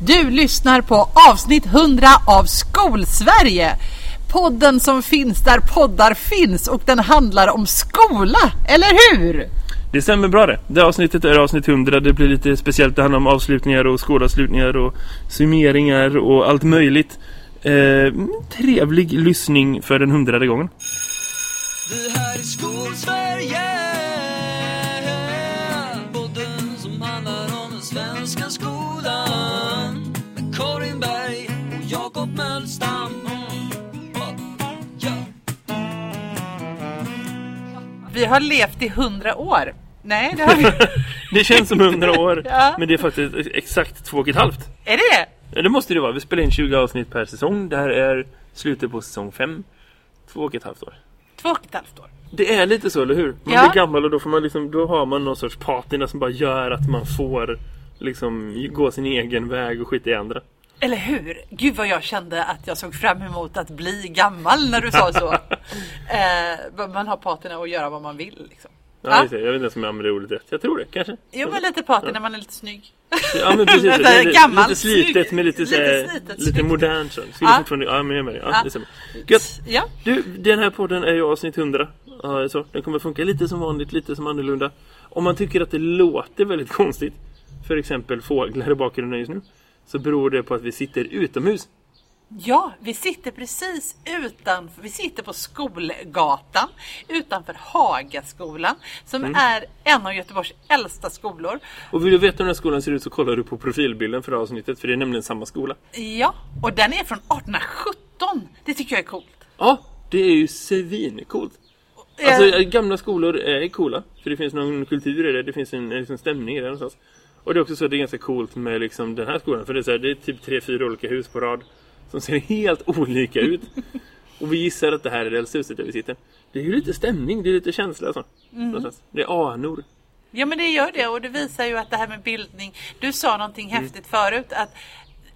Du lyssnar på avsnitt 100 av Skolsverige. Podden som finns där poddar finns och den handlar om skola, eller hur? Det stämmer bra det. Det avsnittet är avsnitt 100. Det blir lite speciellt. Det handlar om avslutningar och skolavslutningar och summeringar och allt möjligt. Eh, trevlig lyssning för den hundrade gången. Det här är Skolsverige Ja. Vi har levt i 100 år. Nej, det har vi Det känns som 100 år. Ja. Men det är faktiskt exakt två och ett halvt. Är det Ja, det måste det vara. Vi spelar in 20 avsnitt per säsong. Det här är slutet på säsong 5. Två och ett halvt år. Två och ett halvt år. Det är lite så, eller hur? Man Ja. blir gammal och då, får man liksom, då har man någon sorts patina som bara gör att man får liksom gå sin egen väg och skita i andra. Eller hur? Gud vad jag kände att jag såg fram emot att bli gammal när du sa så. eh, man har patina och göra vad man vill. Liksom. Ja, Ja. just det. Jag vet inte ens om jag använder ordet rätt. Jag tror det, kanske. Jo, men lite patina när man är lite snygg. Ja men precis, lite, gammalt, lite slitet men lite, Lite lite, slitet, lite modernt. Skulle Ja. fortfarande, ja men jag dig. ja, Ja. det. Gött! Ja. Du, den här podden är ju avsnitt 100. Ja, så. Den kommer funka lite som vanligt, lite som annorlunda. Om man tycker att det låter väldigt konstigt, för exempel fåglar i bakgrunden just nu, så beror det på att vi sitter utomhus. Ja, vi sitter precis utanför, vi sitter på Skolgatan utanför Hagaskolan som Mm. är en av Göteborgs äldsta skolor. Och vill du veta hur den här skolan ser ut så kollar du på profilbilden för avsnittet, för det är nämligen samma skola. Ja, och den är från 1817. Det tycker jag är coolt. Ja, det är ju svincoolt. Eh, Alltså gamla skolor är coola. För det finns någon kultur i det. Det finns en, en liksom stämning i det någonstans. Och det är också så att det är ganska coolt med liksom den här skolan. För det är, så här, det är typ tre, fyra olika hus på rad. Som ser helt olika ut. Och vi gissar att det här är det äldsta huset där vi sitter. Det är ju lite stämning, det är lite känsla så. Någonstans. Det är anor. Ja men det gör det och det visar ju att det här med bildning. Du sa någonting Mm. häftigt förut att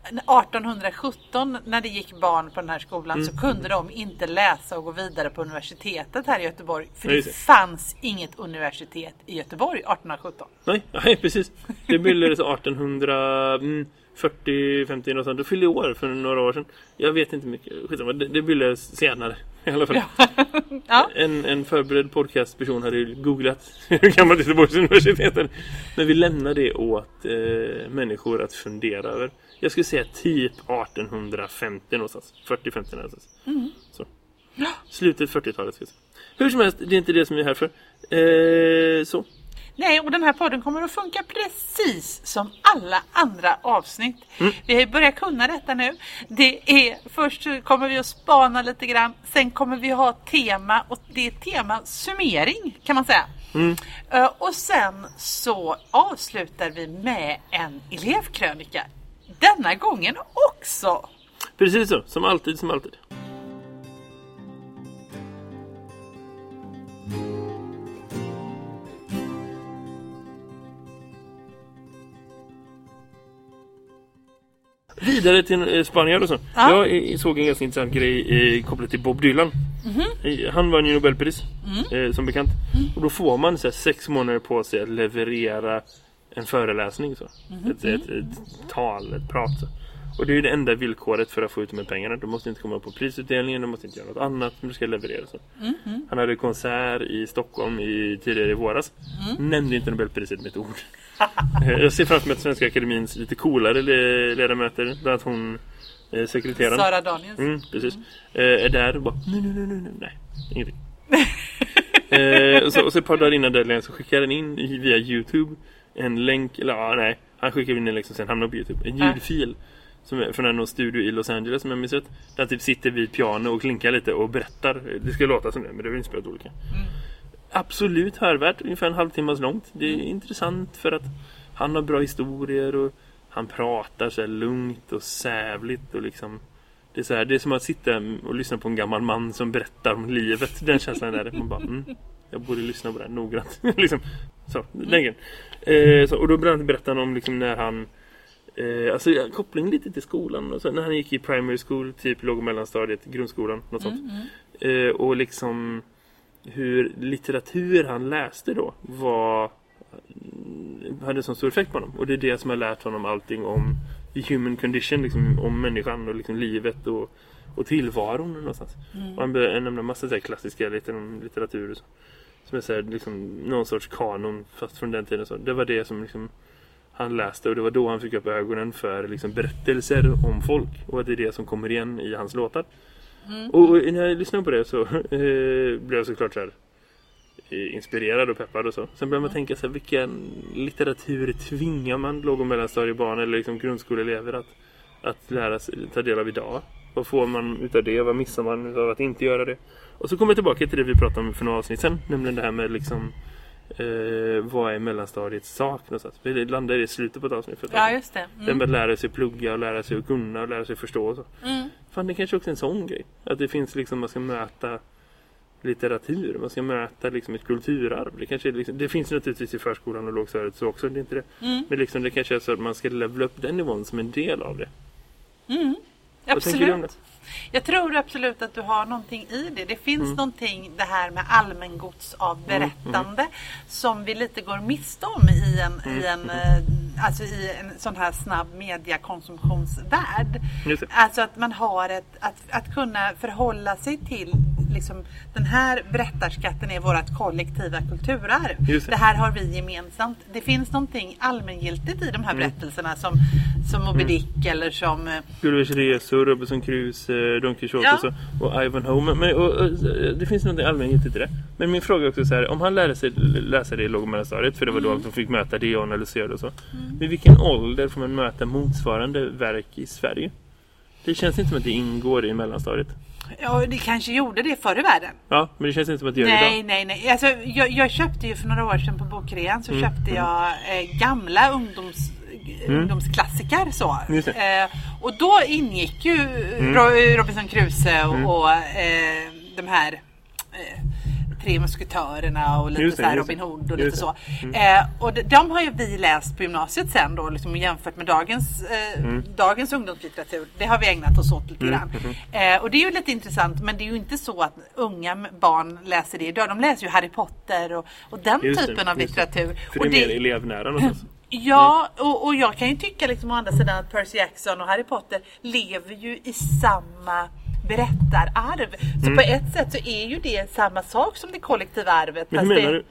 1817 när det gick barn på den här skolan Mm. så kunde de inte läsa och gå vidare på universitetet här i Göteborg. För det det. fanns inget universitet i Göteborg 1817. Nej, nej precis. Det bildades 1840, 50 och sånt. Det fyllde år för några år sedan. Jag vet inte mycket. Skitsamma. Det, det bildades senare. I alla fall. Ja. En, en förberedd podcastperson hade ju googlat hur gammalt Göteborgs universitet är. Men vi lämnar det åt eh, människor att fundera över. Jag skulle säga typ 1850 någonstans. 40-50 någonstans. Så. Slutet 40-talet ska jag säga. Hur som helst, det är inte det som vi är här för. Eh, så. Nej, och den här podden kommer att funka precis som alla andra avsnitt. Vi har ju börjat kunna detta nu. Det är, först kommer vi att spana lite grann, sen kommer vi ha tema och det är tema summering kan man säga. Eh, Och sen så avslutar vi med en elevkrönika. Denna gången också. Precis så, som alltid, som alltid. Vidare till eh, Spanien och så. Ja. Jag eh, såg en ganska intressant grej eh, kopplat till Bob Dylan. Eh, Han vann ju Nobelpris, eh, som bekant. Och då får man så här, sex månader på sig att leverera en föreläsning. Så. Ett, ett, ett tal, ett prat. Så. Och det är ju det enda villkoret för att få ut de här pengarna. De måste inte komma på prisutdelningen, de måste inte göra något annat, men du ska leverera. Så. Han hade konsert i Stockholm i, tidigare i våras. Nämnde inte Nobelpriset med ett ord. Jag ser framför mig att Svenska Akademins lite coolare le- ledamöter, bland annat hon eh, sekreteraren. Sara Daniels. Mm, precis. Eh, är där och bara nej, nej, nej, nej, nej, ingenting. eh, och, så, och så ett par dagar innan deadline så skickar den in via Youtube en länk, eller ja, nej, han skickar in en länk som sen hamnar på Youtube. En ljudfil som är från en studio i Los Angeles som jag minns rätt. Där han typ sitter vid piano och klinkar lite och berättar. Det ska låta som det, men det är inspelat olika. Absolut hörvärt, ungefär en halvtimmas långt. Det är intressant för att han har bra historier och han pratar så lugnt och sävligt och liksom det är, så här, det är som att sitta och lyssna på en gammal man som berättar om livet. Den känslan är det. Man bara, mm, jag borde lyssna på det här noggrant. liksom. Så, den grejen. Eh, så, och då berättar han om liksom när han eh, Alltså koppling lite till skolan och så, När han gick i primary school, typ låg och mellanstadiet, grundskolan, något sånt eh, Och liksom Hur litteratur han läste då var hade så stor effekt på honom. Och det är det som har lärt honom allting om human condition liksom, om människan och liksom livet och, och tillvaron någonstans. Och han nämna massa så här klassiska litter- litteratur och så. Som så här, liksom, någon sorts kanon fast från den tiden. Så. Det var det som liksom, han läste och det var då han fick upp ögonen för liksom, berättelser om folk. Och att det är det som kommer igen i hans låtar. Och, och när jag lyssnade på det så eh, blev jag såklart så här, eh, inspirerad och peppad och så. Sen började man tänka så här, vilken litteratur tvingar man låg- och mellanstadiebarn eller liksom grundskoleelever att, att lära sig, ta del av idag? Vad får man utav det? Vad missar man utav att inte göra det? Och så kommer jag tillbaka till det vi pratade om för några avsnitt sen, nämligen det här med liksom eh, vad är mellanstadiets sak någonstans? Vi landade i slutet på ett avsnitt för ett Ja, sedan. just det. Mm. med att lära sig plugga och lära sig att kunna och lära sig förstå och så. Mm. Fan, det kanske också är en sån grej. Att det finns liksom, man ska möta litteratur. Man ska möta liksom ett kulturarv. Det, kanske liksom, det finns naturligtvis i förskolan och lågstadiet så också. Det är inte det. Mm. Men liksom, det kanske är så att man ska levela upp den nivån som en del av det. Mm. Det? Absolut. Jag tror absolut att du har någonting i det. Det finns Mm. någonting det här med allmängods av berättande som vi lite går miste om i en, Mm, i en, eh, alltså i en sån här snabb mediakonsumtionsvärld. Alltså att man har ett, att, att kunna förhålla sig till liksom, den här berättarskatten är vårt kollektiva kulturarv. Det. det här har vi gemensamt. Det finns någonting allmängiltigt i de här Mm. berättelserna som, som Moby Dick eller som eh, Gullivers resor, Robinson Crusoe, Don Quixote Ja. och så. Och Ivanhoe. Men, och, och, det finns något allmängiltigt i det. Men min fråga är också så här. Om han lärde sig läsa det i låg och mellanstadiet. För det var då Mm. de fick möta det och analysera det och så. Vid vilken ålder får man möta motsvarande verk i Sverige? Det känns inte som att det ingår i mellanstadiet. Ja, det kanske gjorde det förr i världen. Ja, men det känns inte som att det gör det Nej, idag. nej, nej. Alltså, jag, jag köpte ju för några år sedan på bokrean så Mm, köpte jag eh, gamla ungdoms, ungdomsklassiker. Så. Mm. Eh, och då ingick ju Ro- Robinson Crusoe och, och eh, de här eh, Tre musketörerna och lite Just det, så här. Robin Hood och lite så. Eh, och de, de har ju vi läst på gymnasiet sen då liksom jämfört med dagens, eh, Mm. dagens ungdomslitteratur. Det har vi ägnat oss åt lite grann. Eh, och det är ju lite intressant men det är ju inte så att unga barn läser det idag. De läser ju Harry Potter och, och den Just det, typen av det. litteratur. För och det är mer elevnära någonstans. Ja, och, och jag kan ju tycka liksom å andra sidan att Percy Jackson och Harry Potter lever ju i samma berättararv. Så Mm. på ett sätt så är ju det samma sak som det kollektiva arvet. Men hur menar du?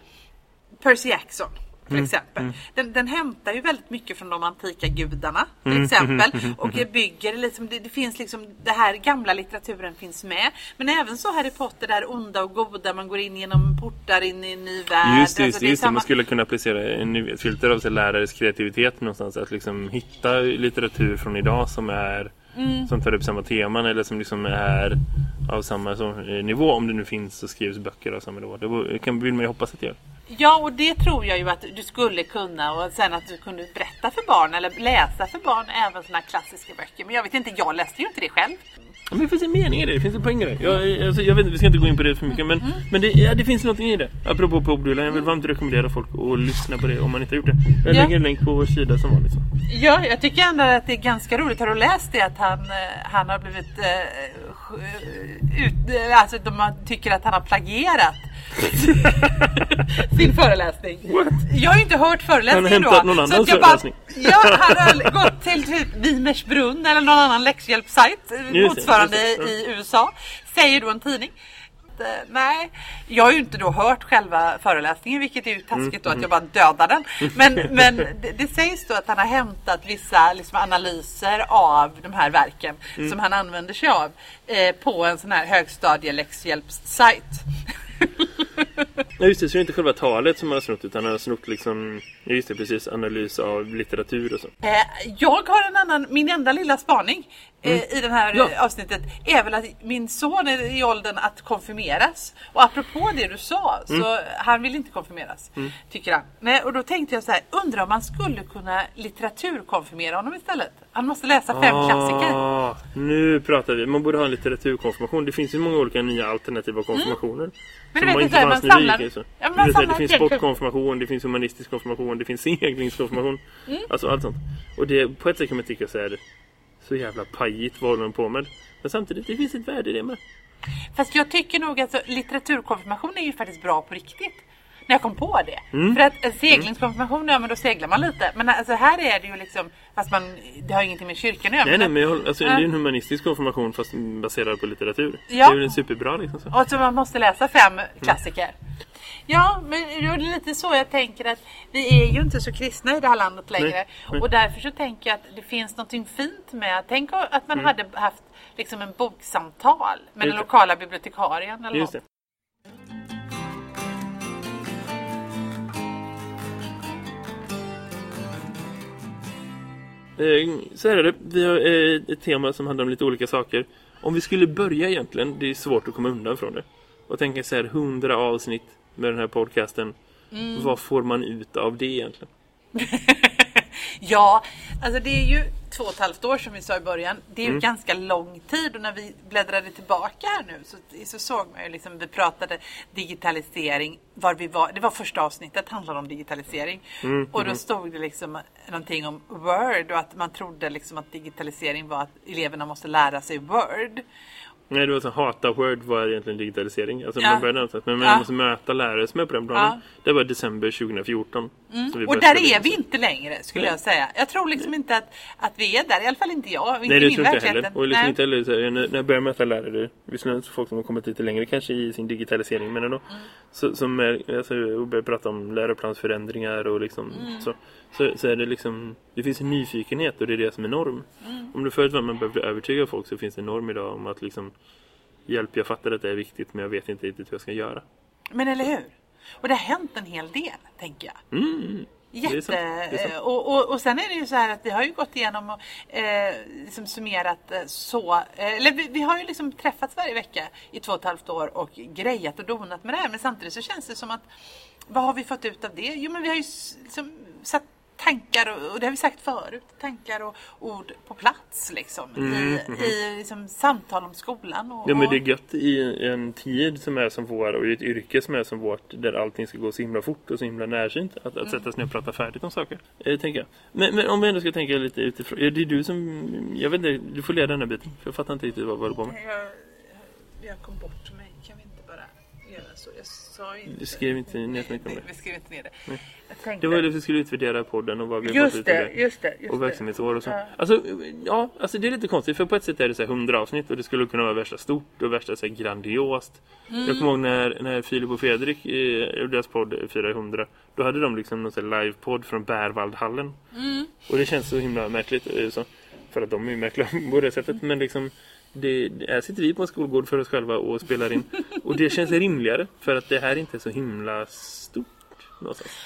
Percy Jackson till Mm, exempel. Den, den hämtar ju väldigt mycket från de antika gudarna till Mm, exempel. Och bygger liksom, det, det finns liksom, det här gamla litteraturen finns med. Men även så Harry Potter, det här onda och goda, man går in genom portar in i en ny värld. Just just Alltså, det, just samma- Man skulle kunna applicera en ett filter av sig lärares kreativitet någonstans. Att liksom hitta litteratur från idag som är Mm. som tar upp samma teman eller som liksom är av samma som, eh, nivå. Om det nu finns och skrivs böcker av samma nivå. Det kan, vill man ju hoppas att det gör. Ja, och det tror jag ju att du skulle kunna och sen att du kunde berätta för barn eller läsa för barn även här klassiska böcker. Men jag vet inte, jag läste ju inte det själv. Men det finns en mening i det, det finns en poäng i det. Jag, alltså, jag vet inte, vi ska inte gå in på det för mycket men, Mm. men det, ja, det finns något i det. Apropå poddrullen, jag vill varmt rekommendera folk att lyssna på det om man inte har gjort det. Jag Ja. lägger en länk på vår sida som vanligt. så. Ja, jag tycker ändå att det är ganska roligt. Har du läst det att han, eh, han har blivit eh, ut, eh, alltså de tycker att han har plagierat sin föreläsning. What? Jag har ju inte hört föreläsningen Han har då. någon annans jag bara- föreläsning. Ja, han har gått till typ Vimersbrunn eller någon annan läxhjälpssajt eh, motsvarande i USA. Säger då en tidning. Eh, Nej, jag har ju inte då hört själva föreläsningen vilket är ju taskigt då att jag bara dödar den. Men, men det, det sägs då att han har hämtat vissa liksom, analyser av de här verken som han använder sig av eh, på en sån här högstadieläxhjälpssajt. Ja just det, så det är inte själva talet som han har snott utan han har snott liksom, ja just det precis, analys av litteratur och så. Eh, jag har en annan, min enda lilla spaning eh, i det här Mm. Ja. eh, avsnittet är väl att min son är i åldern att konfirmeras. Och apropå det du sa, så Mm. han vill inte konfirmeras. Tycker han. Nej, och då tänkte jag så här, undrar om man skulle kunna litteraturkonfirmera honom istället? Han måste läsa fem klassiker. Nu pratar vi. Man borde ha en litteraturkonfirmation. Det finns ju många olika nya alternativa konfirmationer. Mm. Men du vet inte, man samlar- gick. Ja, man vet, det samlar finns sportkonfirmation, det finns humanistisk konfirmation, det finns seglingskonfirmation. Mm. Alltså allt sånt. Och det, på ett sätt kan man tycka så här så jävla pajigt vad håller de på med. Men samtidigt, det finns ett värde i det med. Fast jag tycker nog att alltså, litteraturkonfirmation är ju faktiskt bra på riktigt. När jag kom på det. Mm. För att en seglingskonfirmation, ja men då seglar man lite. Men alltså här är det ju liksom, fast man, det har ju ingenting med kyrkan att göra. Nej, nej, men jag, alltså, Ja. det är en humanistisk konfirmation fast baserad på litteratur. Ja. Det är väl superbra liksom. Så. Och så man måste läsa fem klassiker. Ja, men det är lite så jag tänker att vi är ju inte så kristna i det här landet längre. Nej, nej. Och därför så tänker jag att det finns något fint med, tänk att man hade haft liksom en boksamtal med den Mm. Just det. lokala bibliotekarien eller Just något. Så här är det. Vi har eh, ett tema som handlar om lite olika saker. Om vi skulle börja egentligen, det är svårt att komma undan från det. Och tänka så här, 100 avsnitt med den här podcasten. Mm. Vad får man ut av det egentligen? Ja, alltså det är ju två och ett halvt år som vi sa i början. Det är Mm. ju ganska lång tid och när vi bläddrade tillbaka här nu så, så såg man ju liksom, vi pratade digitalisering, var vi var, det var första avsnittet handlade om digitalisering. Mm, Och då stod det liksom någonting om Word och att man trodde liksom att digitalisering var att eleverna måste lära sig Word. Nej, det var så hata Word var egentligen digitalisering. Alltså Ja. man började någonstans. Men man Ja. måste möta lärare som är på den planen. Ja. Mm. Det var december 2014. Vi Och där är vi inte längre skulle Nej. jag säga. Jag tror liksom inte att, att vi är där, i alla fall inte jag. Inte Nej det tror inte heller. Och liksom Nej. inte heller här, när jag börjar möta lärare, visserligen så folk som har kommit lite längre kanske i sin digitalisering men ändå. Mm. Så, som är, alltså, och börjar prata om läroplansförändringar och liksom Mm. så, så, så är det liksom, det finns en nyfikenhet och det är det som är norm. Mm. Om det förut var man behövde övertyga folk så finns det en norm idag om att liksom Hjälp, jag fattar att det är viktigt men jag vet inte riktigt hur jag ska göra. Men eller hur? Och det har hänt en hel del, tänker jag. Mm. Jätte... Det är sant, det är sant. Och, och, och sen är det ju så här att vi har ju gått igenom och eh, liksom summerat eh, så. Eh, eller vi, vi har ju liksom träffats varje vecka i två och ett halvt år och grejat och donat med det här. Men samtidigt så känns det som att vad har vi fått ut av det? Jo men vi har ju liksom satt tankar och, det har vi sagt förut. Tankar och ord på plats liksom. I, i liksom, samtal om skolan. Och, Mm, Ja men det är gött i en tid som är som vår och i ett yrke som är som vårt där allting ska gå så himla fort och så himla närsynt att, att sätta sig ner och prata färdigt om saker. Eh, tänker jag. Men, men om vi ändå ska tänka lite utifrån. Ja, det är du som, jag vet inte, du får leda den här biten. För jag fattar inte riktigt vad du håller på med. Jag, jag kom bort mig. Kan vi inte bara göra så? Jag sa inte. Du skrev inte ner så mycket om det. vi skrev inte ner det. Nej. Tänkte. Det var ju det vi skulle utvärdera podden och vad vi fått just ut det, just det. Just och verksamhetsår och så. Ja. Alltså, ja, alltså det är lite konstigt för på ett sätt är det så här 100 avsnitt och det skulle kunna vara värsta stort och värsta så här grandiost. Mm. Jag kommer ihåg när, när Filip och Fredrik i deras podd 400 då hade de liksom någon livepodd från Bärvaldhallen. Mm. Och det känns så himla märkligt eh, så, för att de är ju märkliga på det sättet men liksom det- här sitter vi på en skolgård för oss själva och spelar in. Och det känns rimligare för att det här inte är så himla stort.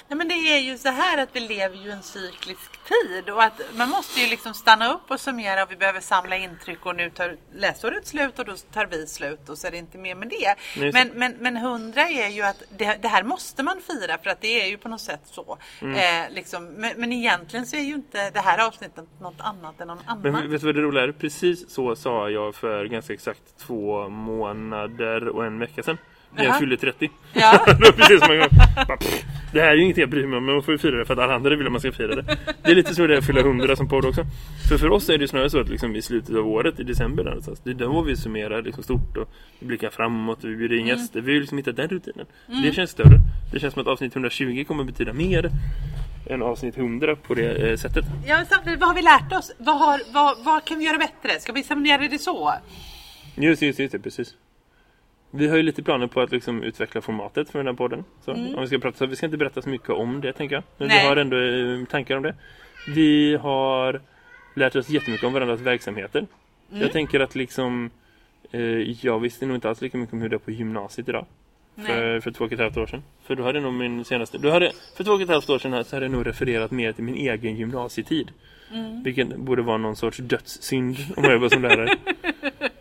Nej, men det är ju så här att vi lever ju en cyklisk tid och att man måste ju liksom stanna upp och summera och vi behöver samla intryck och nu tar läsåret slut och då tar vi slut och så är det inte mer med det. Men, men, men hundra är ju att det, det här måste man fira för att det är ju på något sätt så. Mm. Eh, liksom, men, men egentligen så är ju inte det här avsnittet något annat än någon annan. Men vet du vad det roliga är? Precis så sa jag för ganska exakt två månader och en vecka sedan. När jag fyllde 30. Ja. det var precis som en gång. Bara, pff, Det här är ju inget jag bryr mig om, men man får ju fira det för att alla andra vill att man ska fira det. Det är lite så det är att fylla 100 som podd också. För för oss är det snarare så att liksom i slutet av året, i december, där, det är då vi summerar liksom stort och vi blickar framåt och vi bjuder in Mm. gäster. Vi har ju liksom hittat den rutinen. Det känns större. Det känns som att avsnitt 120 kommer betyda mer än avsnitt 100 på det eh, sättet. Ja, men samtidigt, vad har vi lärt oss? Vad, har, vad, vad kan vi göra bättre? Ska vi summera det så? Just, just, just det, precis. Vi har ju lite planer på att liksom utveckla formatet för den här podden. Så, om vi, ska prata, så vi ska inte berätta så mycket om det, tänker jag. Men vi Nej. har ändå eh, tankar om det. Vi har lärt oss jättemycket om varandras verksamheter. Jag tänker att liksom eh, jag visste nog inte alls lika mycket om hur det är på gymnasiet idag. För, för två och ett halvt år sedan. För då hade nog min senaste... Då hade, för två och ett halvt år sedan så hade jag nog refererat mer till min egen gymnasietid. Vilket borde vara någon sorts dödssynd om jag var som lärare.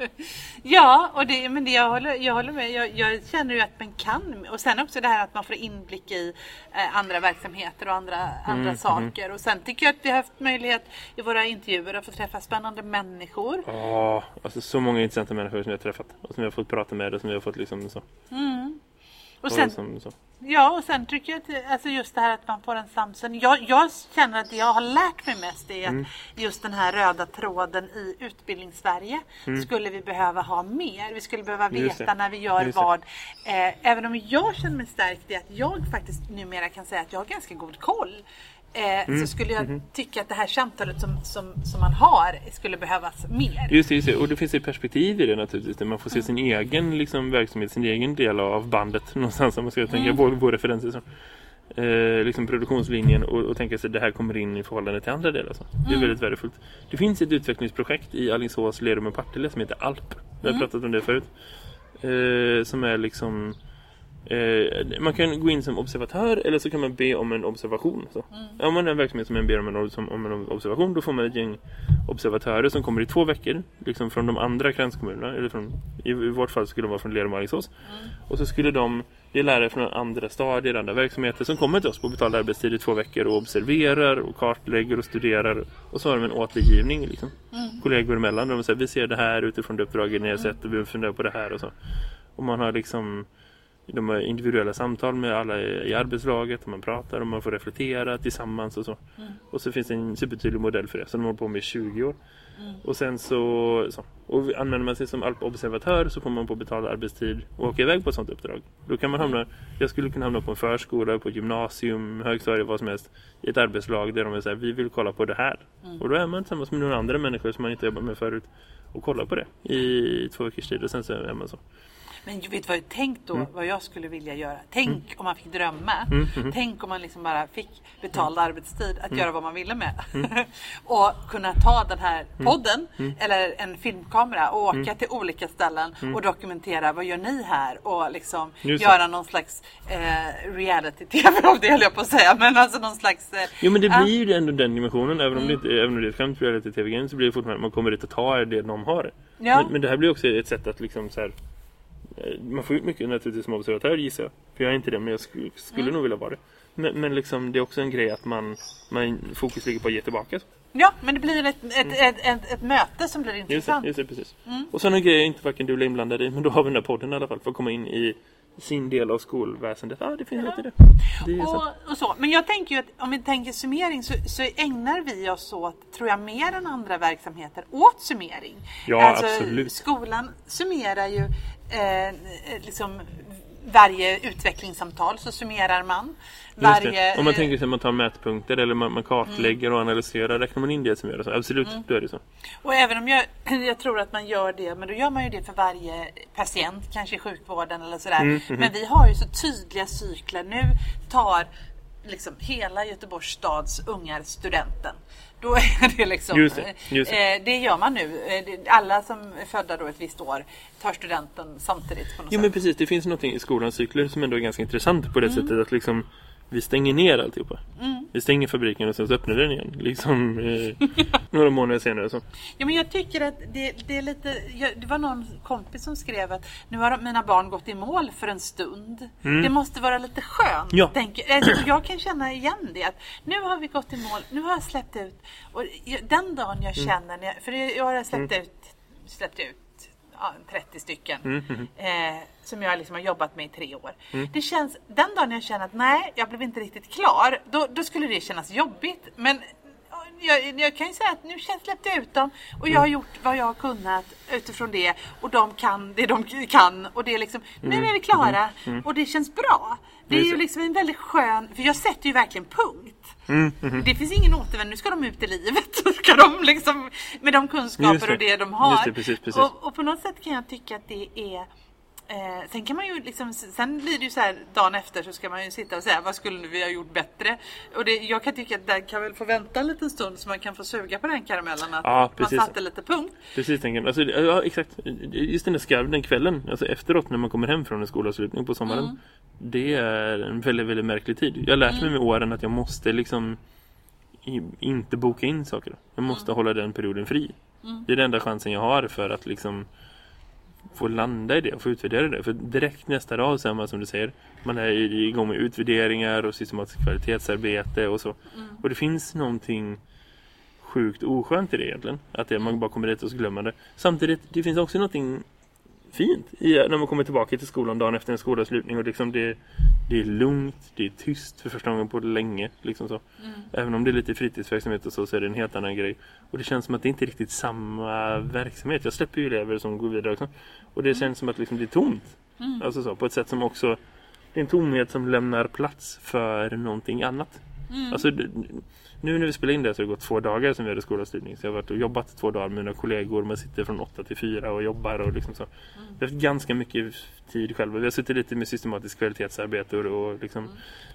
Ja, och det, men det, jag, håller, jag håller med. Jag, jag känner ju att man kan. Och sen också det här att man får inblick i eh, andra verksamheter och andra, andra saker. Och sen tycker jag att vi har haft möjlighet i våra intervjuer att få träffa spännande människor. Ja, alltså så många intressanta människor som jag har träffat och som jag har fått prata med och som jag har fått liksom så. Och Och sen, som, så. Ja, och sen tycker jag att alltså just det här att man får en samsyn. Jag, jag känner att det jag har lärt mig mest är att Mm. just den här röda tråden i utbildningssverige skulle vi behöva ha mer. Vi skulle behöva Mm. Veta när vi gör Just vad. Eh, även om jag känner mig stärkt i att jag faktiskt numera kan säga att jag har ganska god koll. Eh, Mm. Så skulle jag Mm-hmm. tycka att det här samtalet som, som, som man har skulle behövas mer. Just det, just det, och det finns ett perspektiv i det naturligtvis. Där man får se sin egen liksom, verksamhet, sin egen del av bandet någonstans. Om man ska tänka på, på referenser. Så. Eh, liksom produktionslinjen och, och tänka sig att det här kommer in i förhållande till andra delar. Så. Det är väldigt värdefullt. Det finns ett utvecklingsprojekt i Alingsås, Lerum och Partille som heter ALP. Vi har pratat om det förut. Eh, som är liksom Eh, man kan gå in som observatör eller så kan man be om en observation. Så. Om man är en verksamhet som man ber om en, som, om en observation då får man ett gäng observatörer som kommer i två veckor liksom från de andra kranskommunerna. Eller från, i, I vårt fall skulle de vara från Lerum och Alingsås. Och så skulle de, det är lärare från andra stadier, andra verksamheter som kommer till oss på betald arbetstid i två veckor och observerar och kartlägger och studerar. Och så har de en återgivning liksom. kollegor emellan. De säger vi ser det här utifrån det uppdraget ni har sett och vi funderar på det här och så. Och man har liksom de har individuella samtal med alla i arbetslaget och man pratar och man får reflektera tillsammans och så. Och så finns det en supertydlig modell för det som de håller på med i 20 år. Och sen så, så. Och använder man sig som observatör så får man på betald arbetstid och åka iväg på ett sånt uppdrag. Då kan man hamna, jag skulle kunna hamna på en förskola, på ett gymnasium, högstadie, vad som helst. I ett arbetslag där de vill säga vi vill kolla på det här. Och då är man tillsammans med några andra människor som man inte jobbat med förut och kollar på det i två veckors tid och sen så är man så. Men vet du vad jag tänkt då, Mm. vad jag skulle vilja göra? Tänk om man fick drömma. mm-hmm. Tänk om man liksom bara fick betald arbetstid att Mm. göra vad man ville med. och kunna ta den här Mm. podden eller en filmkamera och åka till olika ställen och dokumentera vad gör ni här och liksom Mm. Just göra någon slags eh, reality-tv av det höll jag på att säga. Men alltså någon slags... Eh, Jo men det blir ju ändå den dimensionen även om det inte även om det är skämt för reality tv så blir det fortfarande att man kommer dit och tar det de har. Ja. Men, men det här blir också ett sätt att liksom så här, man får ut mycket naturligtvis som observatör gissar jag. För jag är inte det men jag skulle, skulle Mm. nog vilja vara det. Men, men liksom det är också en grej att man, man fokus ligger på att ge tillbaka. Ja, men det blir ett, ett, ett, ett, ett möte som blir Mm. Just det, intressant. just det precis. Mm. Och sådana grejer är inte varken du eller jag inblandad i men då har vi den här podden i alla fall för att komma in i sin del av skolväsendet. Ja, det finns något i det. det. Och, och så. Men jag tänker ju att om vi tänker summering så, så ägnar vi oss åt, tror jag, mer än andra verksamheter åt summering. Ja, absolut. Skolan summerar ju eh, liksom varje utvecklingssamtal så summerar man. Varje. Om man eh, tänker sig att man tar mätpunkter eller man, man kartlägger och analyserar, räknar man in det som gör det så? Absolut, då är det så. Och även om jag, jag tror att man gör det, men då gör man ju det för varje patient, kanske i sjukvården eller sådär. Mm, mhm. Men vi har ju så tydliga cykler. Nu tar liksom hela Göteborgs stads ungar studenten. Då är det liksom, Just det, just det. Eh, det gör man nu. Eh, Alla som är födda då ett visst år tar studenten samtidigt på något Jo sätt. men precis, det finns något i skolans cykler som ändå är ganska intressant på det Mm. sättet att liksom vi stänger ner alltihopa. Vi stänger fabriken och sen så öppnar den igen. Liksom eh, några månader senare så. Ja, men jag tycker att det, det är lite... Jag, det var någon kompis som skrev att nu har mina barn gått i mål för en stund. Det måste vara lite skönt. Mm. Ja. Tänker, alltså, jag kan känna igen det. Att nu har vi gått i mål, nu har jag släppt ut. Och den dagen jag Mm. känner, när jag, för jag har släppt ut, släppt ut ja, 30 stycken. Mm, Eh, som jag liksom har jobbat med i tre år. Mm. Det känns, den dagen jag känner att nej, jag blev inte riktigt klar. Då, då skulle det kännas jobbigt. Men jag, jag kan ju säga att nu släppte jag ut dem och jag har Mm. gjort vad jag har kunnat utifrån det och de kan det de kan och det är liksom, nu är vi klara och det känns bra. Det är Mm. Ju liksom en väldigt skön, för jag sätter ju verkligen punkt. Mm, mhm. Det finns ingen återvändo, nu ska de ut i livet. Så ska de liksom, med de kunskaper det. och det de har. Det, precis, precis. Och, och på något sätt kan jag tycka att det är Eh, sen kan man ju liksom, sen blir det ju så här dagen efter så ska man ju sitta och säga vad skulle vi ha gjort bättre? Och det, jag kan tycka att den kan väl få vänta en liten stund så man kan få suga på den karamellen att Ja, man satte lite punkt. Precis tänker. Alltså, ja exakt. Just den där skarven den kvällen, alltså efteråt när man kommer hem från en skolavslutning på sommaren. Mm. Det är en väldigt, väldigt märklig tid. Jag har lärt mig med åren att jag måste liksom inte boka in saker. Jag måste Mm. hålla den perioden fri. Det är den enda chansen jag har för att liksom få landa i det och få utvärdera det. För direkt nästa dag så är man som du säger, man är igång med utvärderingar och systematiskt kvalitetsarbete och så. Och det finns någonting sjukt oskönt i det egentligen. Att det, man bara kommer dit och så glömmer det. Samtidigt, det finns också någonting fint i, när man kommer tillbaka till skolan dagen efter en skolavslutning och liksom det, det är lugnt, det är tyst för första gången på länge. Liksom så. Även om det är lite fritidsverksamhet och så, så är det en helt annan grej. Och det känns som att det inte är riktigt samma verksamhet. Jag släpper ju elever som går vidare också. Och det känns som att liksom det är tomt. Alltså så, på ett sätt som också det är en tomhet som lämnar plats för någonting annat. Alltså, d- nu när vi spelar in det så har det gått två dagar sedan vi hade skolavslutning. Så jag har varit och jobbat två dagar med mina kollegor. Man sitter från åtta till fyra och jobbar och liksom så. Vi har haft ganska mycket tid själva. Vi har suttit lite med systematiskt kvalitetsarbete och, och liksom,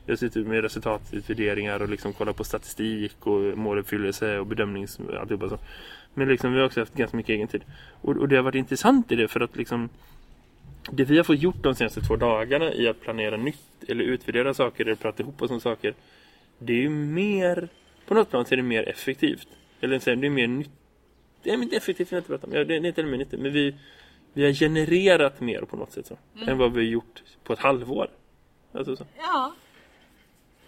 vi har suttit med resultatutvärderingar och liksom kollat på statistik och måluppfyllelse och bedömnings... Alltihopa så. Men liksom, vi har också haft ganska mycket egen tid. Och, och det har varit intressant i det för att liksom det vi har fått gjort de senaste två dagarna i att planera nytt eller utvärdera saker eller prata ihop oss om saker. Det är ju mer, på något plan så är det mer effektivt. Eller så är det mer nytt. Det är inte effektivt, jag inte prata om. Ja, det är inte mer nyttigt. Men vi, vi har genererat mer på något sätt så. Än vad vi har gjort på ett halvår. Alltså så. Ja.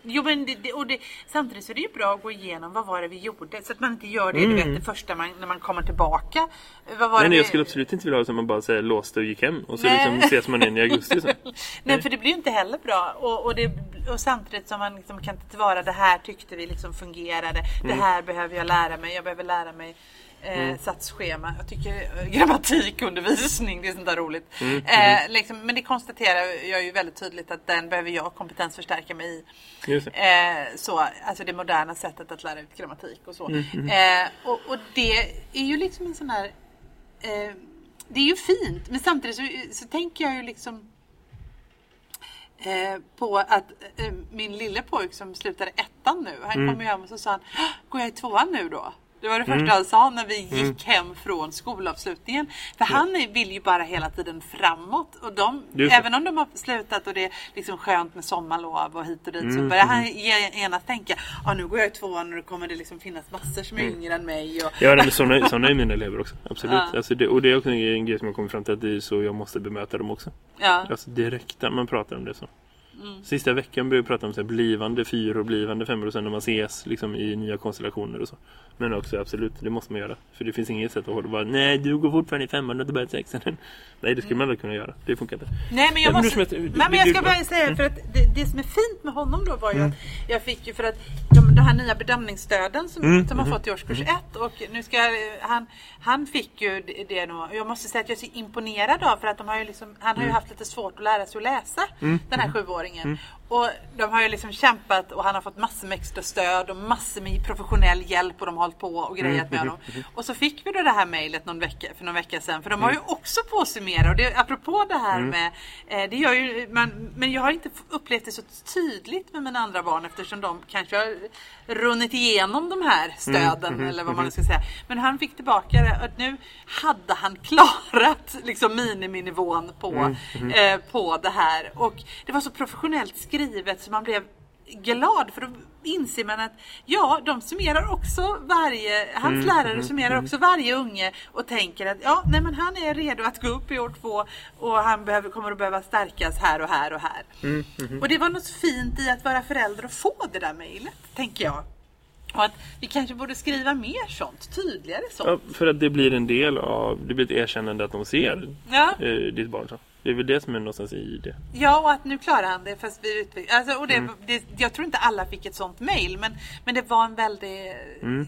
Jo men det, det, och det, samtidigt så är det ju bra att gå igenom vad var det vi gjorde så att man inte gör det du vet det första man, när man kommer tillbaka. Vad var Nej, det nej, jag skulle absolut inte vilja ha det som man bara säger låste och gick hem. Och så Nej. liksom ses man igen i augusti. Så. Nej för det blir ju inte heller bra och, och, det, och samtidigt som man liksom kan ta tillvara det här tyckte vi liksom fungerade. Det Mm. här behöver jag lära mig. Jag behöver lära mig eh, satsschema. Jag tycker eh, grammatikundervisning det är sånt där roligt. Mm, Eh, liksom, men det konstaterar jag ju väldigt tydligt att den behöver jag kompetensförstärka mig i. Eh, så, alltså det moderna sättet att lära ut grammatik och så. Mm, Eh, och, och det är ju liksom en sån här eh, Det är ju fint men samtidigt så, så tänker jag ju liksom eh, på att eh, min lille pojk som slutade ettan nu, han Mm. kom ju hem och så sa han "Hå, Går jag i tvåan nu då? Det var det första han sa när vi Mm. gick hem från skolavslutningen. För han är- vill ju bara hela tiden framåt. Och de, även om de har slutat och det är liksom skönt med sommarlov och hit och dit Mm, så börjar han ge- genast tänka ah, nu går jag i tvåan och då kommer det liksom finnas massor som är Mm. yngre än mig. Och, Ja, men sådana, sådana är mina elever också. Absolut. Ja. Alltså det, och det är också en grej som jag kommer fram till att det är så jag måste bemöta dem också. ja. Alltså direkt när man pratar om det så. Mm. Sista veckan började vi prata om så här, blivande fyror och blivande femmor och sen när man ses liksom, i nya konstellationer och så. Men också absolut, det måste man göra. För det finns inget sätt att hålla bara, nej du går fortfarande i femman och du har inte börjat sexan än." Nej, det skulle man aldrig kunna göra. Det funkar inte. Nej men jag Ja, men måste... heter- Nej men jag ska du- bara säga för att det, det som är fint med honom då var ju Mm. att jag fick ju för att de, de här nya bedömningsstöden som, Mm, som man mhm, fått i årskurs ett och nu ska han, han fick ju det, det nog. Jag måste säga att jag är så imponerad av för att de har ju liksom, han Mm. har ju haft lite svårt att lära sig att läsa den här sjuåringen. Hmm. mm. Och de har ju liksom kämpat och han har fått massor med extra stöd och massor med professionell hjälp och de har hållit på och grejat med honom. Och så fick vi då det här mejlet för någon vecka sedan. För de har ju också på och det, apropå det här med, eh, det gör ju man, men jag har inte upplevt det så tydligt med mina andra barn eftersom de kanske har runnit igenom de här stöden eller vad man nu ska säga. Men han fick tillbaka det att nu hade han klarat liksom miniminivån på, eh, på det här och det var så professionellt skrivet så man blev glad för då inser man att ja, de summerar också varje, hans lärare summerar också varje unge och tänker att ja, nej men han är redo att gå upp i år två och han behöver, kommer att behöva stärkas här och här och här. Och det var något fint i att vara förälder och få det där mejlet, tänker jag. Och att vi kanske borde skriva mer sånt, tydligare sånt. Ja, för att det blir en del av, det blir ett erkännande att de ser Ja. eh, ditt barn så. Det är väl det som är någonstans i det. Ja, och att nu klarar han det fast vi utvecklar. Alltså, och det, det, jag tror inte alla fick ett sånt mail men, men det var en väldigt...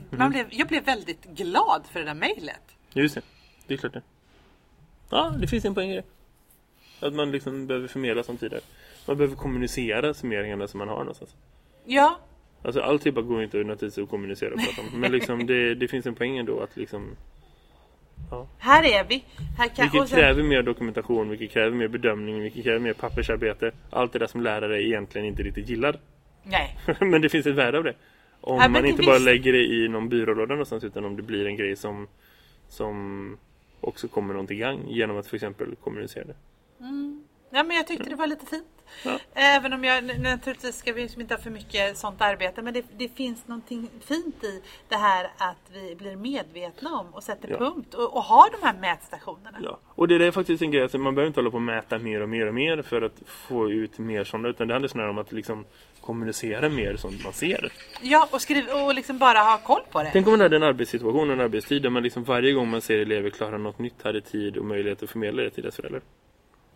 Man blev, jag blev väldigt glad för det där mejlet. Just det, det är klart det. Ja, det finns en poäng i det. Att man liksom behöver förmedla som tidigare. Man behöver kommunicera summeringarna som man har någonstans. Ja, Alltså allt typ går inte naturligtvis att kommunicera och prata om. Men liksom det, det finns en poäng ändå att liksom här är vi. Här kan, Vilket sen- kräver mer dokumentation, vilket kräver mer bedömning, vilket kräver mer pappersarbete. Allt det där som lärare egentligen inte riktigt gillar. Nej. Men det finns ett värde av det. Om Ja, men man inte bara finns- lägger det i någon byrålåda någonstans utan om det blir en grej som, som också kommer någon till gang genom att för exempel kommunicera det. Ja, men jag tyckte det var lite fint. Ja. Även om jag naturligtvis ska vi inte ha för mycket sånt arbete. Men det, det finns någonting fint i det här att vi blir medvetna om och sätter Ja. punkt och, och har de här mätstationerna. Ja, och det är faktiskt en grej, alltså man behöver inte hålla på och mäta mer och mer och mer för att få ut mer sådana, utan det handlar snarare om att liksom kommunicera mer sånt man ser. Ja, och, skriv, och liksom bara ha koll på det. Tänk om man hade en arbetssituation och en arbetstid där man liksom varje gång man ser elever klara något nytt hade tid och möjlighet att förmedla det till deras föräldrar.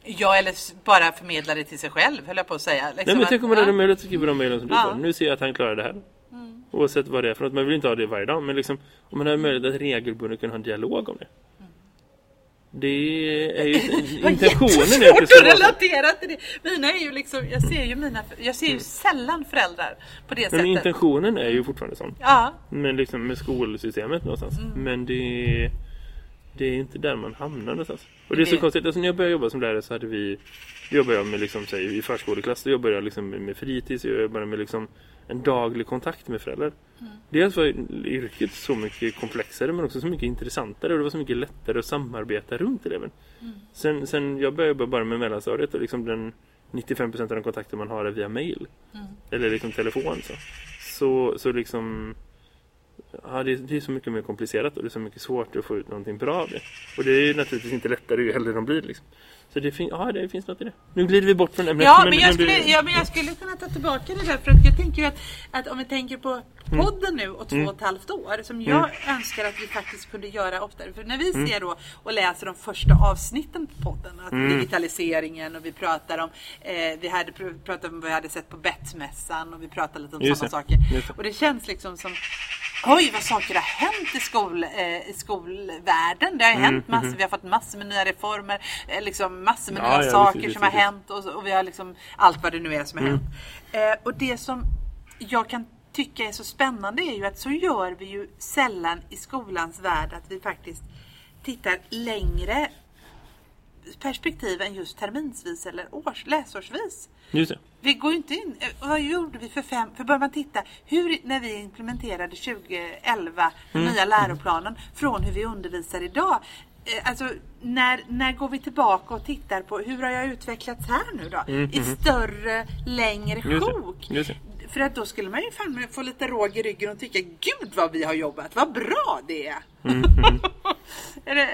Ja, eller bara förmedla det till sig själv, höll jag på att säga. Liksom Nej men tänk om man ja. hade möjlighet att skriva de mejlen som du Ja. sa. Nu ser jag att han klarar det här. Mm. Oavsett vad det är för något. Man vill inte ha det varje dag. Men liksom, om man hade möjlighet att regelbundet kunna ha en dialog om det. Det är ju intentionen är det jättesvårt ska att relatera till det. Mina är ju liksom, jag ser ju mina, jag ser ju sällan föräldrar på det Mm. Men sättet. intentionen är ju fortfarande sån. Ja, Men liksom med skolsystemet någonstans. Mm. Men det, det är inte där man hamnar någonstans. Och det är så konstigt. Alltså när jag började jobba som lärare så hade vi... Då jobbade jag med liksom, säg, i förskoleklass. Då jobbade jag liksom med, med fritids. Jag jobbade med liksom en daglig kontakt med föräldrar. Mm. Dels var yrket så mycket komplexare men också så mycket intressantare. Och det var så mycket lättare att samarbeta runt eleven. Mm. Sen, sen jag började jobba bara med mellanstadiet och liksom den 95% av de kontakter man har är via mail. Mm. Eller liksom telefon så. Så, så liksom Ja, det, är- det är så mycket mer komplicerat och det är så mycket svårt att få ut någonting bra av det. Och det är ju naturligtvis inte lättare ju äldre de blir liksom. Så det, fin- ja, det finns något i det. Nu glider vi bort från ämnet. ja, men, jag det- skulle, ja, men jag skulle kunna ta tillbaka det där för att jag tänker att, att om vi tänker på Mm. podden nu och två och ett halvt år som jag önskar att vi faktiskt kunde göra oftare. För när vi Mm. ser då och läser de första avsnitten på podden, att Mm. digitaliseringen och vi pratar om, eh, vi hade pr- pratat om vad vi hade sett på Bettmässan och vi pratade lite om Just det, saker. just det. Och det känns liksom som Oj vad saker har hänt i, skol, eh, skolvärlden. Det har hänt massor. Vi har fått massor med nya reformer. Eh, liksom massor med Ja, nya ja, saker visst, som visst, har visst. hänt. Och, och vi har liksom allt vad det nu är som har Mm. hänt. Eh, och det som jag kan tycka är så spännande är ju att så gör vi ju sällan i skolans värld. Att vi faktiskt tittar längre perspektiv än just terminsvis eller års, läsårsvis. Just det. Vi går ju inte in, eh, vad gjorde vi för fem, för börjar man titta hur, när vi implementerade 2011 den Mm. nya läroplanen från hur vi undervisar idag. Eh, Alltså när, när går vi tillbaka och tittar på hur har jag utvecklats här nu då? I större, längre Mm, Just det, sjok. För att då skulle man ju fan få lite råg i ryggen och tycka gud vad vi har jobbat, vad bra det är. Mm, är det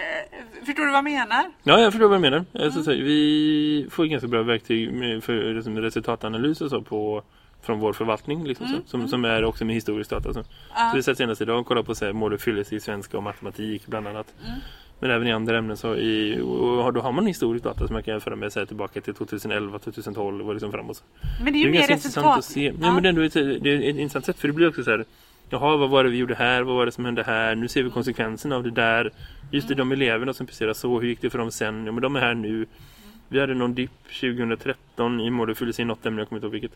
förstår du vad jag menar? Ja, jag förstår vad du menar. Alltså, Mm. så, vi får ganska bra verktyg för liksom, resultatanalys och så på från vår förvaltning liksom, Mm, så, som, som är också med historisk data. Så, så vi satt senast idag och kollade på så här, mål och fyllelse i svenska och matematik bland annat. Mm. Men även i andra ämnen så i, och då har man historisk data som man kan jämföra med sig tillbaka till 2011, 2012 och liksom framåt. Men det är ju mer resultat. att se. Ja, men det är ändå ett, det är ett intressant sätt för det blir också så här Jaha, vad var det vi gjorde här? Vad var det som hände här? Nu ser vi konsekvenserna av det där. Just det, de eleverna som presterar så, hur gick det för dem sen? Ja, men de är här nu. Vi hade någon dipp 2013 i mål och fyllelse i något ämne, jag kommer inte ihåg vilket.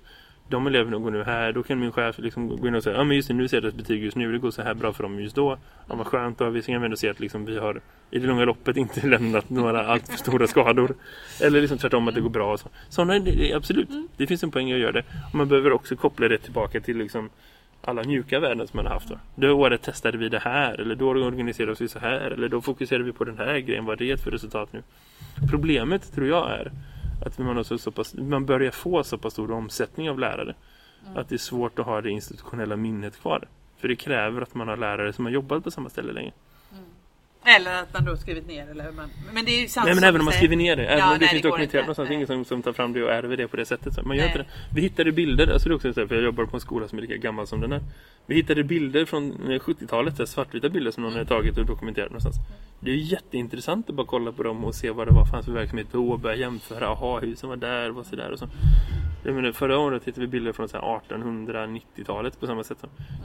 De eleverna går nu här, då kan min chef liksom gå in och säga Ja men just det, nu ser ett betyg just nu, det går så här bra för dem just då. Ja vad skönt, då vi kan ändå se att liksom vi har i det långa loppet inte lämnat några allt för stora skador. Eller liksom tvärtom att det går bra och så. Sådana, det, det, absolut, det finns en poäng att göra det. Och man behöver också koppla det tillbaka till liksom alla mjuka värden som man har haft. Då. Det året testade vi det här, eller då organiserade vi så här, eller då fokuserade vi på den här grejen. Vad är det för resultat nu? Problemet tror jag är att man, har så, pass, man börjar få så pass stor omsättning av lärare att det är svårt att ha det institutionella minnet kvar. För det kräver att man har lärare som har jobbat på samma ställe länge. Eller att man då skrivit ner eller hur man, Men det är ju sant Nej men även om man skriver ner det. Även Ja, om det finns dokumenterat någonstans. Det är ingen som, som tar fram det och ärver det på det sättet. Så man gör inte det. Vi hittade bilder, alltså det är också så här, för jag jobbar på en skola som är lika gammal som den här. Vi hittade bilder från eh, 70-talet, så här svartvita bilder som någon hade tagit och dokumenterat någonstans. Det är jätteintressant att bara kolla på dem och se vad det var fanns för verksamhet då och börja jämföra. Aha, husen var där, var så där och så. Jag menar, förra året hittade vi bilder från så här 1890-talet på samma sätt.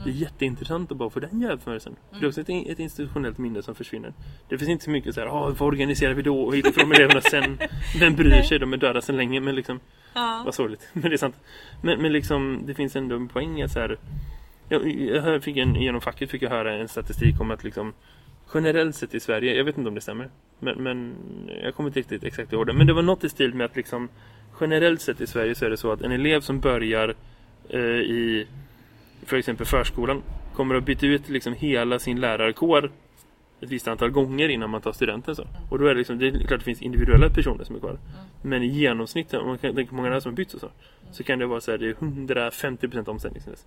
Det är jätteintressant att bara få den jämförelsen. För Det är också ett, ett institutionellt minne som försvinner. Det finns inte så mycket så här, ah, vad organiserar vi då och hittar de eleverna sen? Vem bryr sig? De är döda sedan länge. Men liksom, Ja. vad sorgligt. Men det är sant. Men, men liksom, det finns ändå en poäng att så här, jag, jag fick en, genom facket fick jag höra en statistik om att liksom generellt sett i Sverige, jag vet inte om det stämmer, men, men jag kommer inte riktigt exakt ihåg det. Men det var något i stil med att liksom generellt sett i Sverige så är det så att en elev som börjar eh, i för exempel förskolan kommer att byta ut liksom hela sin lärarkår ett visst antal gånger innan man tar studenten. Så. Och då är det, liksom, det är klart att det finns individuella personer som är kvar. Men i genomsnitt, om man tänka på många andra som har bytt och så, så kan det vara så här, det är 150% omställningstid.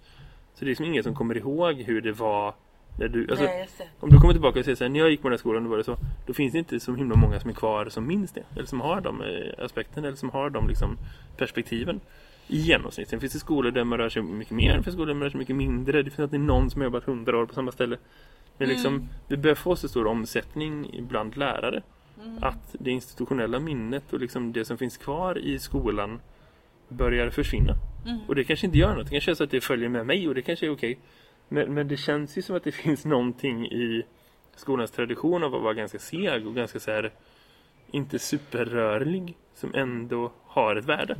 Så det är liksom ingen som kommer ihåg hur det var när du, alltså, Nej, om du kommer tillbaka och säger så här, när jag gick på den här skolan då var det så. Då finns det inte så himla många som är kvar som minns det. Eller som har de eh, aspekterna eller som har de liksom, perspektiven. I genomsnitt. Sen finns det skolor där man rör sig mycket mer. Det finns skolor där man rör sig mycket mindre. Det finns alltid någon som har jobbat hundra år på samma ställe. Men liksom, vi börjar få så stor omsättning bland lärare. Att det institutionella minnet och liksom det som finns kvar i skolan börjar försvinna. Och det kanske inte gör något. Det kanske är så att det följer med mig och det kanske är okej. Men, men det känns ju som att det finns någonting i skolans tradition av att vara ganska seg och ganska så här inte superrörlig som ändå har ett värde.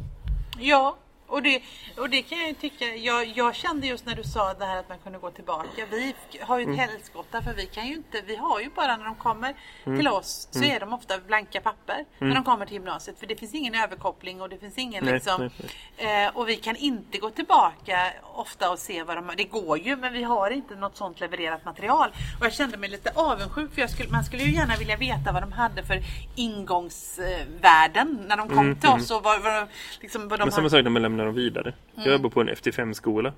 Ja, och det, och det kan jag ju tycka. Jag, jag kände just när du sa det här att man kunde gå tillbaka. Vi har ju ett helskotta för vi kan ju inte, vi har ju bara när de kommer till oss så är de ofta blanka papper när de kommer till gymnasiet. För det finns ingen överkoppling och det finns ingen Nej, liksom. nej, Eh, och vi kan inte gå tillbaka ofta och se vad de har. Det går ju men vi har inte något sånt levererat material. Och jag kände mig lite avundsjuk för jag skulle, man skulle ju gärna vilja veta vad de hade för ingångsvärden när de kom till oss och vad, vad, de- liksom, vad de Men samma sak när man lämnar dem vidare. Jag jobbar på en FT5-skola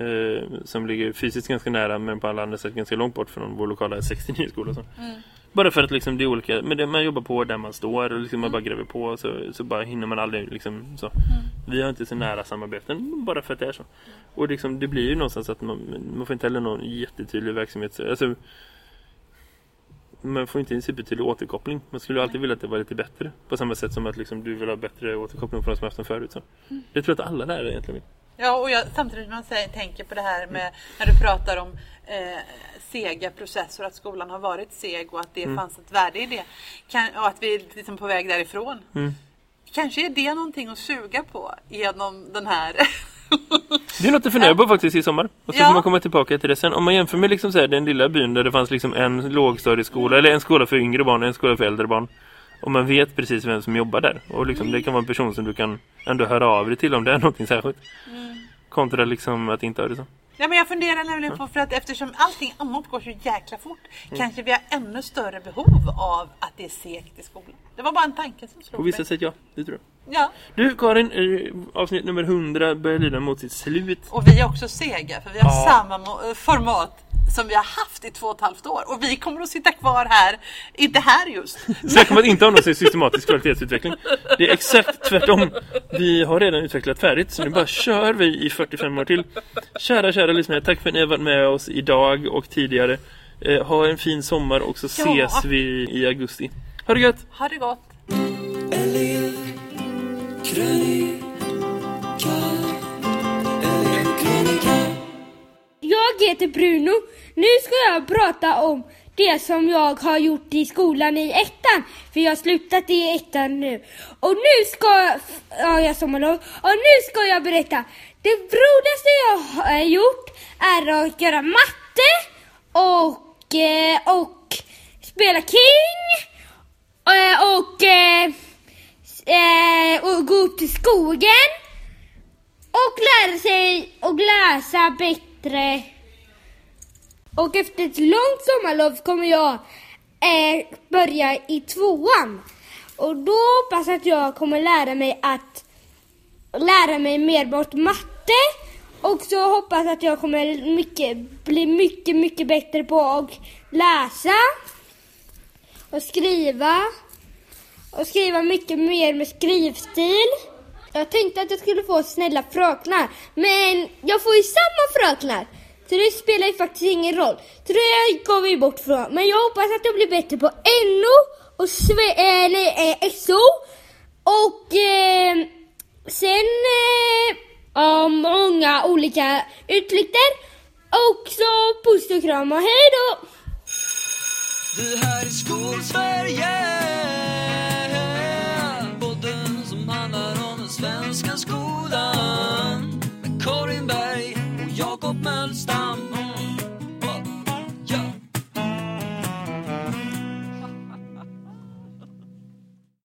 eh, som ligger fysiskt ganska nära men på alla andra sätt ganska långt bort från vår lokala 69-skola. Så. Bara för att liksom det är olika, men det, man jobbar på där man står och liksom man bara gräver på så, så bara hinner man aldrig liksom så. Vi har inte så nära samarbeten bara för att det är så. Och liksom, det blir ju någonstans att man, man får inte heller någon jättetydlig verksamhet. Alltså, man får inte en supertydlig återkoppling. Man skulle alltid vilja att det var lite bättre. På samma sätt som att liksom, du vill ha bättre återkoppling från de som haft den förut. Så. Tror jag att alla lärare egentligen vill. Ja, och jag, samtidigt man säger, tänker på det här med när du pratar om eh, sega processer, att skolan har varit seg och att det fanns ett värde i det. Kan, och att vi är liksom på väg därifrån. Kanske är det någonting att suga på genom den här... Det är något att fundera på faktiskt i sommar. Och så Ja. får man komma tillbaka till det sen. Om man jämför med liksom så här, den lilla byn där det fanns liksom en lågstadieskola eller en skola för yngre barn och en skola för äldre barn. Och man vet precis vem som jobbar där. Och liksom, det kan vara en person som du kan ändå höra av dig till om det är någonting särskilt. Kontra liksom att inte ha det så. Ja, men jag funderar nämligen på, för att eftersom allting annat går så jäkla fort, kanske vi har ännu större behov av att det är segt i skolan. Det var bara en tanke som slog På vissa mig. sätt ja, det tror jag. Ja, Du Karin, avsnitt nummer 100 börjar lida mot sitt slut. och vi är också sega, för vi har Ja. samma eh, format som vi har haft i två och ett halvt år. Och vi kommer att sitta kvar här, inte här just. Kommer att inte ha någon systematisk kvalitetsutveckling. Det är exakt tvärtom. Vi har redan utvecklat färdigt så nu bara kör vi i 45 år till. Kära, kära lyssnare, tack för att ni har varit med oss idag och tidigare. Eh, ha en fin sommar och så Ja. ses vi i augusti. Ha det gött! Ha det gott! Jag heter Bruno. Nu ska jag prata om det som jag har gjort i skolan i ettan. För jag har slutat i ettan nu. Och nu ska ja, jag sommarlov. Och nu ska jag berätta. Det roligaste jag har gjort är att göra matte och, eh, och spela King. Eh, och, Och, eh, och gå upp till skogen. Och lära sig att läsa bättre. Och efter ett långt sommarlov kommer jag eh, börja i tvåan. Och då hoppas jag att jag kommer lära mig att lära mig mer bort matte. Och så hoppas jag att jag kommer mycket, bli mycket, mycket bättre på att läsa och skriva. Och skriva mycket mer med skrivstil. Jag tänkte att jag skulle få snälla fröknar, men jag får ju samma fröknar. Så det spelar ju faktiskt ingen roll. Så det går vi bort från. Men jag hoppas att jag blir bättre på NO och sve, eh, nej, eh, SO. Och eh, sen eh, många olika utflykter. Och så puss och kram och hej då! Det här är Skolsverige den Med Karin Berg och Jakob Mölstam